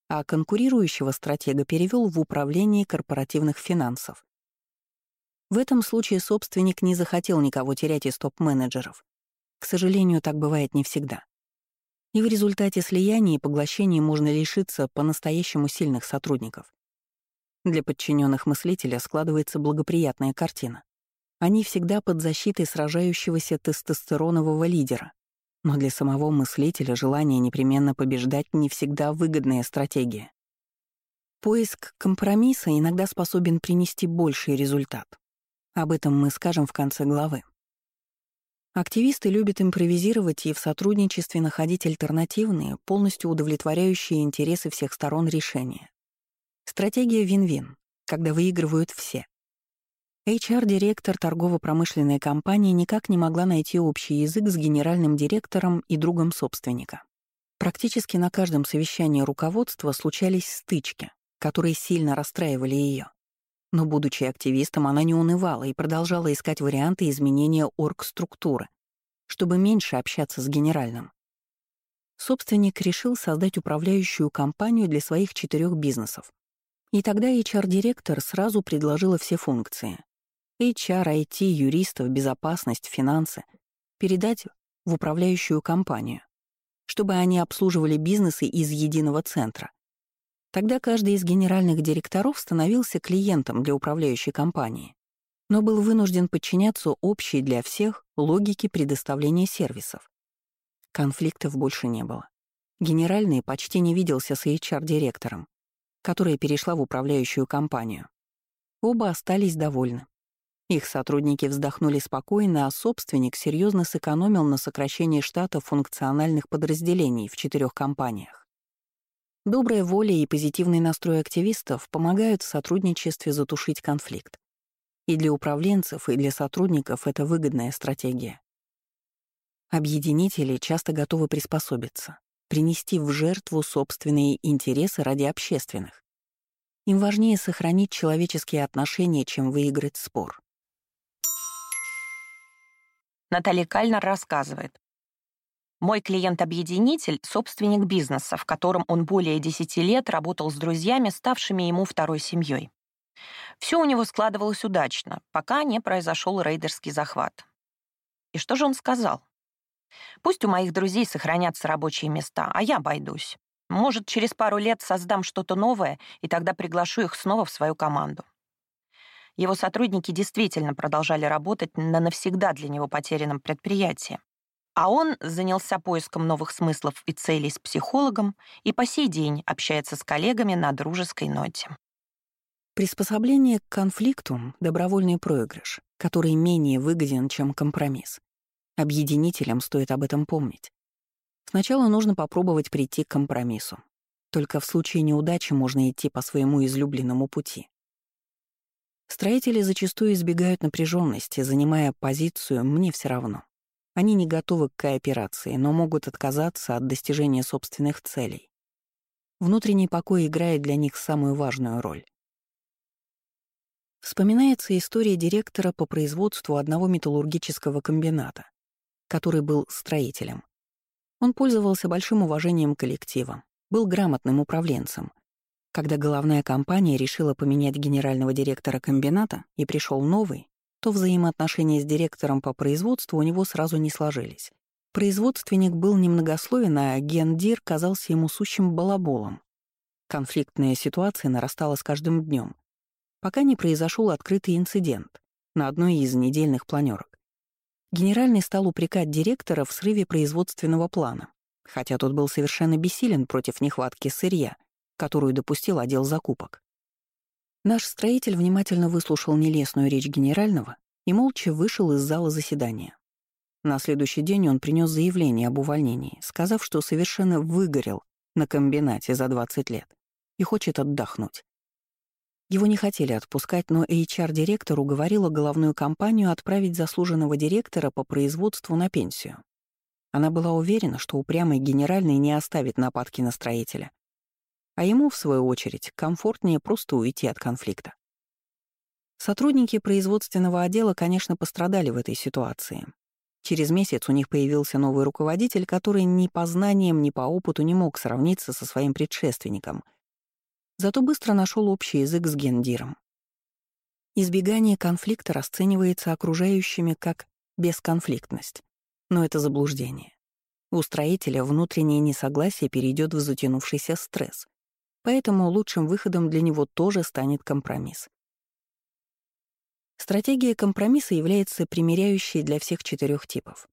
а конкурирующего стратега перевел в управление корпоративных финансов. В этом случае собственник не захотел никого терять из топ-менеджеров. К сожалению, так бывает не всегда. И в результате слияния и поглощения можно лишиться по-настоящему сильных сотрудников. Для подчиненных мыслителя складывается благоприятная картина. Они всегда под защитой сражающегося тестостеронового лидера. Но для самого мыслителя желание непременно побеждать не всегда выгодная стратегия. Поиск компромисса иногда способен принести больший результат. Об этом мы скажем в конце главы. Активисты любят импровизировать и в сотрудничестве находить альтернативные, полностью удовлетворяющие интересы всех сторон решения. Стратегия вин-вин, когда выигрывают все. HR-директор торгово-промышленной компании никак не могла найти общий язык с генеральным директором и другом собственника. Практически на каждом совещании руководства случались стычки, которые сильно расстраивали ее. Но, будучи активистом, она не унывала и продолжала искать варианты изменения оргструктуры, чтобы меньше общаться с генеральным. Собственник решил создать управляющую компанию для своих четырех бизнесов. И тогда HR-директор сразу предложила все функции. HR, IT, юристов, безопасность, финансы передать в управляющую компанию, чтобы они обслуживали бизнесы из единого центра. Тогда каждый из генеральных директоров становился клиентом для управляющей компании, но был вынужден подчиняться общей для всех логике предоставления сервисов. Конфликтов больше не было. Генеральный почти не виделся с HR-директором, которая перешла в управляющую компанию. Оба остались довольны. Их сотрудники вздохнули спокойно, а собственник серьезно сэкономил на сокращении штата функциональных подразделений в четырех компаниях. Добрая воля и позитивный настрой активистов помогают в сотрудничестве затушить конфликт. И для управленцев, и для сотрудников это выгодная стратегия. Объединители часто готовы приспособиться, принести в жертву собственные интересы ради общественных. Им важнее сохранить человеческие отношения, чем выиграть спор. Наталья Кальнер рассказывает. Мой клиент-объединитель — собственник бизнеса, в котором он более 10 лет работал с друзьями, ставшими ему второй семьей. Все у него складывалось удачно, пока не произошел рейдерский захват. И что же он сказал? Пусть у моих друзей сохранятся рабочие места, а я обойдусь. Может, через пару лет создам что-то новое, и тогда приглашу их снова в свою команду. Его сотрудники действительно продолжали работать на навсегда для него потерянном предприятии. А он занялся поиском новых смыслов и целей с психологом и по сей день общается с коллегами на дружеской ноте. Приспособление к конфликту — добровольный проигрыш, который менее выгоден, чем компромисс. Объединителям стоит об этом помнить. Сначала нужно попробовать прийти к компромиссу. Только в случае неудачи можно идти по своему излюбленному пути. Строители зачастую избегают напряженности, занимая позицию «мне все равно». Они не готовы к кооперации, но могут отказаться от достижения собственных целей. Внутренний покой играет для них самую важную роль. Вспоминается история директора по производству одного металлургического комбината, который был строителем. Он пользовался большим уважением коллектива, был грамотным управленцем. Когда головная компания решила поменять генерального директора комбината и пришел новый, то взаимоотношения с директором по производству у него сразу не сложились. Производственник был немногословен, а гендир казался ему сущим балаболом. Конфликтная ситуация нарастала с каждым днем, пока не произошел открытый инцидент на одной из недельных планерок. Генеральный стал упрекать директора в срыве производственного плана, хотя тот был совершенно бессилен против нехватки сырья, которую допустил отдел закупок. Наш строитель внимательно выслушал нелестную речь генерального и молча вышел из зала заседания. На следующий день он принес заявление об увольнении, сказав, что совершенно выгорел на комбинате за 20 лет и хочет отдохнуть. Его не хотели отпускать, но HR-директор уговорила головную компанию отправить заслуженного директора по производству на пенсию. Она была уверена, что упрямый генеральный не оставит нападки на строителя а ему, в свою очередь, комфортнее просто уйти от конфликта. Сотрудники производственного отдела, конечно, пострадали в этой ситуации. Через месяц у них появился новый руководитель, который ни по знаниям, ни по опыту не мог сравниться со своим предшественником. Зато быстро нашел общий язык с гендиром. Избегание конфликта расценивается окружающими как бесконфликтность, но это заблуждение. У строителя внутреннее несогласие перейдет в затянувшийся стресс, поэтому лучшим выходом для него тоже станет компромисс. Стратегия компромисса является примиряющей для всех четырех типов.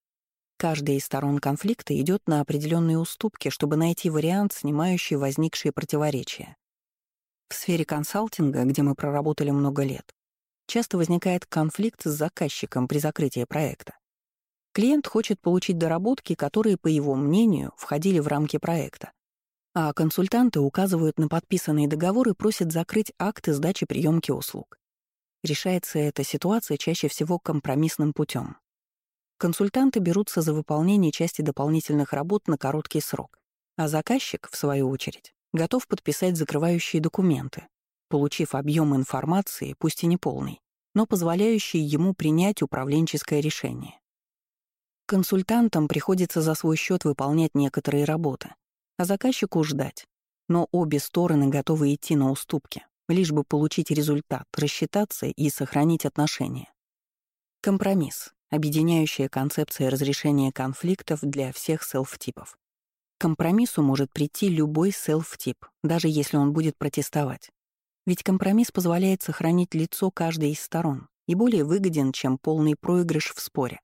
Каждая из сторон конфликта идет на определенные уступки, чтобы найти вариант, снимающий возникшие противоречия. В сфере консалтинга, где мы проработали много лет, часто возникает конфликт с заказчиком при закрытии проекта. Клиент хочет получить доработки, которые, по его мнению, входили в рамки проекта. А консультанты указывают на подписанные договоры и просят закрыть акты сдачи приемки услуг. Решается эта ситуация чаще всего компромиссным путем. Консультанты берутся за выполнение части дополнительных работ на короткий срок, а заказчик, в свою очередь, готов подписать закрывающие документы, получив объем информации, пусть и не полный, но позволяющий ему принять управленческое решение. Консультантам приходится за свой счет выполнять некоторые работы, а заказчику ждать. Но обе стороны готовы идти на уступки, лишь бы получить результат, рассчитаться и сохранить отношения. Компромисс — объединяющая концепция разрешения конфликтов для всех селф-типов. К компромиссу может прийти любой селф-тип, даже если он будет протестовать. Ведь компромисс позволяет сохранить лицо каждой из сторон и более выгоден, чем полный проигрыш в споре.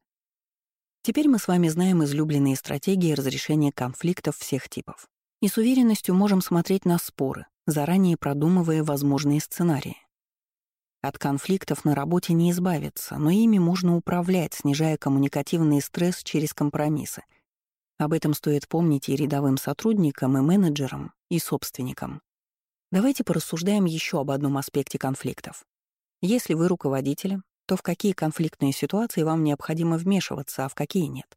Теперь мы с вами знаем излюбленные стратегии разрешения конфликтов всех типов. И с уверенностью можем смотреть на споры, заранее продумывая возможные сценарии. От конфликтов на работе не избавиться, но ими можно управлять, снижая коммуникативный стресс через компромиссы. Об этом стоит помнить и рядовым сотрудникам, и менеджерам, и собственникам. Давайте порассуждаем еще об одном аспекте конфликтов. Если вы руководитель, то в какие конфликтные ситуации вам необходимо вмешиваться, а в какие нет.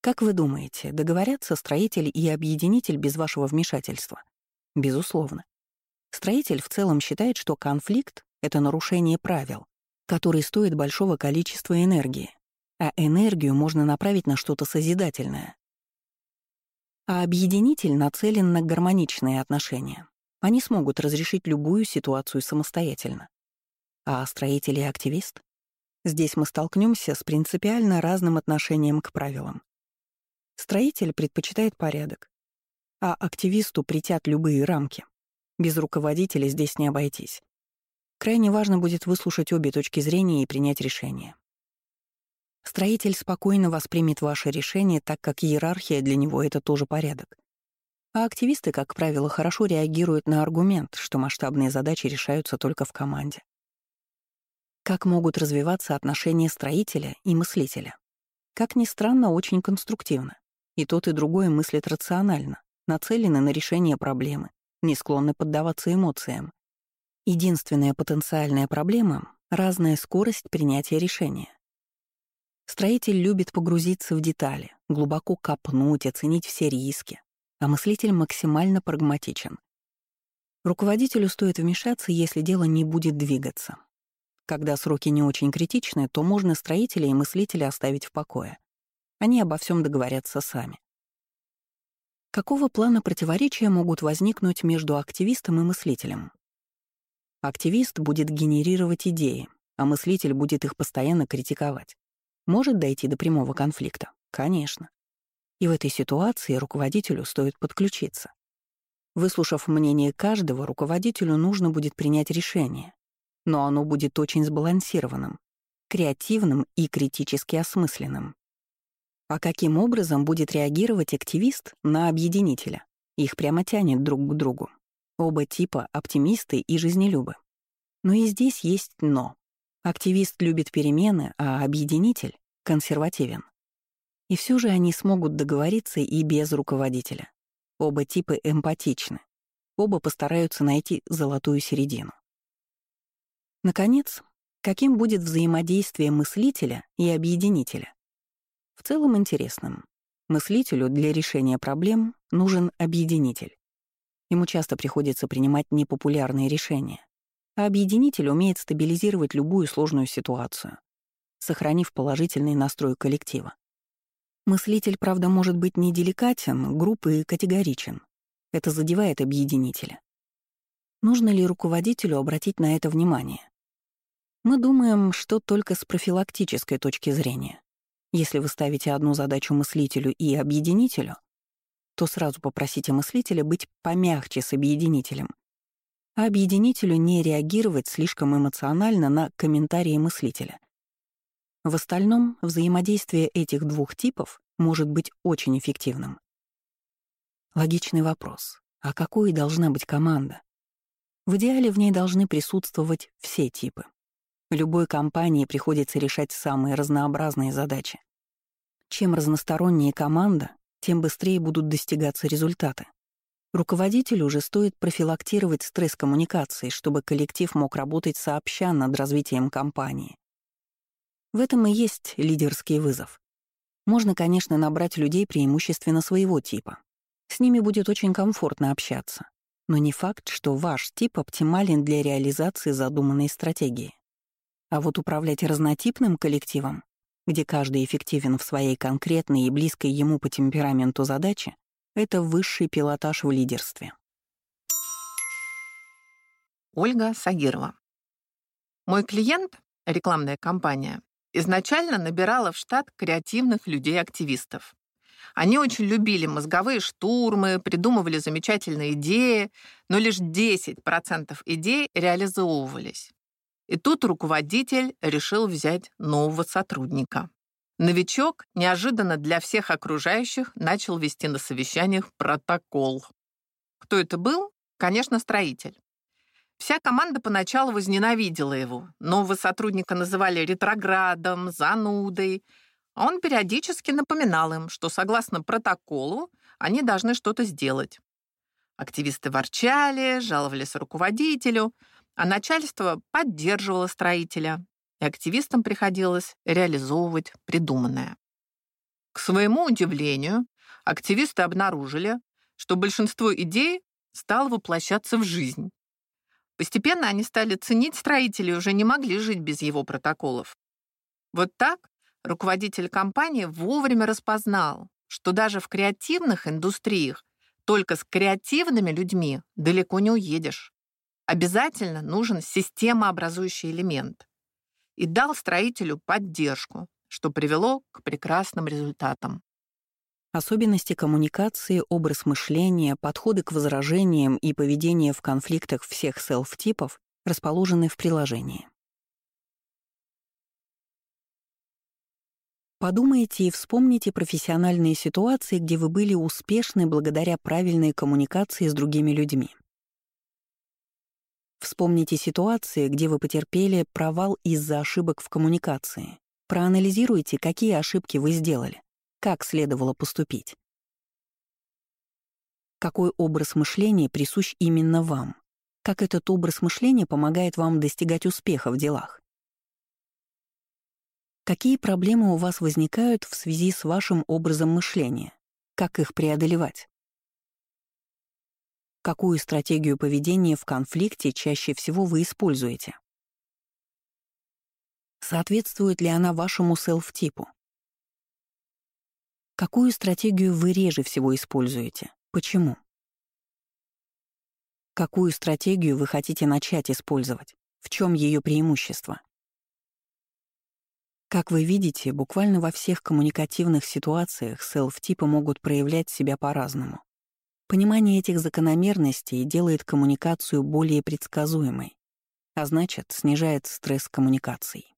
Как вы думаете, договорятся строитель и объединитель без вашего вмешательства? Безусловно. Строитель в целом считает, что конфликт — это нарушение правил, который стоит большого количества энергии, а энергию можно направить на что-то созидательное. А объединитель нацелен на гармоничные отношения. Они смогут разрешить любую ситуацию самостоятельно. А строитель и активист? Здесь мы столкнемся с принципиально разным отношением к правилам. Строитель предпочитает порядок, а активисту притят любые рамки. Без руководителя здесь не обойтись. Крайне важно будет выслушать обе точки зрения и принять решение. Строитель спокойно воспримет ваше решение, так как иерархия для него — это тоже порядок. А активисты, как правило, хорошо реагируют на аргумент, что масштабные задачи решаются только в команде. Как могут развиваться отношения строителя и мыслителя? Как ни странно, очень конструктивно. И тот, и другой мыслят рационально, нацелены на решение проблемы, не склонны поддаваться эмоциям. Единственная потенциальная проблема — разная скорость принятия решения. Строитель любит погрузиться в детали, глубоко копнуть, оценить все риски, а мыслитель максимально прагматичен. Руководителю стоит вмешаться, если дело не будет двигаться, когда сроки не очень критичны, то можно строителя и мыслителя оставить в покое. Они обо всем договорятся сами. Какого плана противоречия могут возникнуть между активистом и мыслителем? Активист будет генерировать идеи, а мыслитель будет их постоянно критиковать. Может дойти до прямого конфликта? Конечно. И в этой ситуации руководителю стоит подключиться. Выслушав мнение каждого, руководителю нужно будет принять решение, но оно будет очень сбалансированным, креативным и критически осмысленным. А каким образом будет реагировать активист на объединителя? Их прямо тянет друг к другу. Оба типа — оптимисты и жизнелюбы. Но и здесь есть «но». Активист любит перемены, а объединитель — консервативен. И все же они смогут договориться и без руководителя. Оба типы эмпатичны. Оба постараются найти золотую середину. Наконец, каким будет взаимодействие мыслителя и объединителя? В целом интересным. Мыслителю для решения проблем нужен объединитель. Ему часто приходится принимать непопулярные решения, а объединитель умеет стабилизировать любую сложную ситуацию, сохранив положительный настрой коллектива. Мыслитель, правда, может быть неделикатен, груб и категоричен. Это задевает объединителя. Нужно ли руководителю обратить на это внимание? Мы думаем, что только с профилактической точки зрения. Если вы ставите одну задачу мыслителю и объединителю, то сразу попросите мыслителя быть помягче с объединителем, а объединителю не реагировать слишком эмоционально на комментарии мыслителя. В остальном, взаимодействие этих двух типов может быть очень эффективным. Логичный вопрос. А какой должна быть команда? В идеале в ней должны присутствовать все типы. Любой компании приходится решать самые разнообразные задачи. Чем разностороннее команда, тем быстрее будут достигаться результаты. Руководителю уже стоит профилактировать стресс коммуникации, чтобы коллектив мог работать сообща над развитием компании. В этом и есть лидерский вызов. Можно, конечно, набрать людей преимущественно своего типа. С ними будет очень комфортно общаться. Но не факт, что ваш тип оптимален для реализации задуманной стратегии. А вот управлять разнотипным коллективом, где каждый эффективен в своей конкретной и близкой ему по темпераменту задаче, это высший пилотаж в лидерстве. Ольга Сагирова. Мой клиент, рекламная компания, изначально набирала в штат креативных людей-активистов. Они очень любили мозговые штурмы, придумывали замечательные идеи, но лишь 10% идей реализовывались. И тут руководитель решил взять нового сотрудника. Новичок неожиданно для всех окружающих начал вести на совещаниях протокол. Кто это был? Конечно, строитель. Вся команда поначалу возненавидела его. Нового сотрудника называли ретроградом, занудой. Он периодически напоминал им, что согласно протоколу они должны что-то сделать. Активисты ворчали, жаловались руководителю — а начальство поддерживало строителя, и активистам приходилось реализовывать придуманное. К своему удивлению, активисты обнаружили, что большинство идей стало воплощаться в жизнь. Постепенно они стали ценить строителей и уже не могли жить без его протоколов. Вот так руководитель компании вовремя распознал, что даже в креативных индустриях только с креативными людьми далеко не уедешь обязательно нужен системообразующий элемент. И дал строителю поддержку, что привело к прекрасным результатам. Особенности коммуникации, образ мышления, подходы к возражениям и поведение в конфликтах всех селф-типов расположены в приложении. Подумайте и вспомните профессиональные ситуации, где вы были успешны благодаря правильной коммуникации с другими людьми. Вспомните ситуации, где вы потерпели провал из-за ошибок в коммуникации. Проанализируйте, какие ошибки вы сделали, как следовало поступить. Какой образ мышления присущ именно вам? Как этот образ мышления помогает вам достигать успеха в делах? Какие проблемы у вас возникают в связи с вашим образом мышления? Как их преодолевать? Какую стратегию поведения в конфликте чаще всего вы используете? Соответствует ли она вашему селф-типу? Какую стратегию вы реже всего используете? Почему? Какую стратегию вы хотите начать использовать? В чем ее преимущество? Как вы видите, буквально во всех коммуникативных ситуациях селф-типы могут проявлять себя по-разному. Понимание этих закономерностей делает коммуникацию более предсказуемой, а значит, снижает стресс коммуникаций.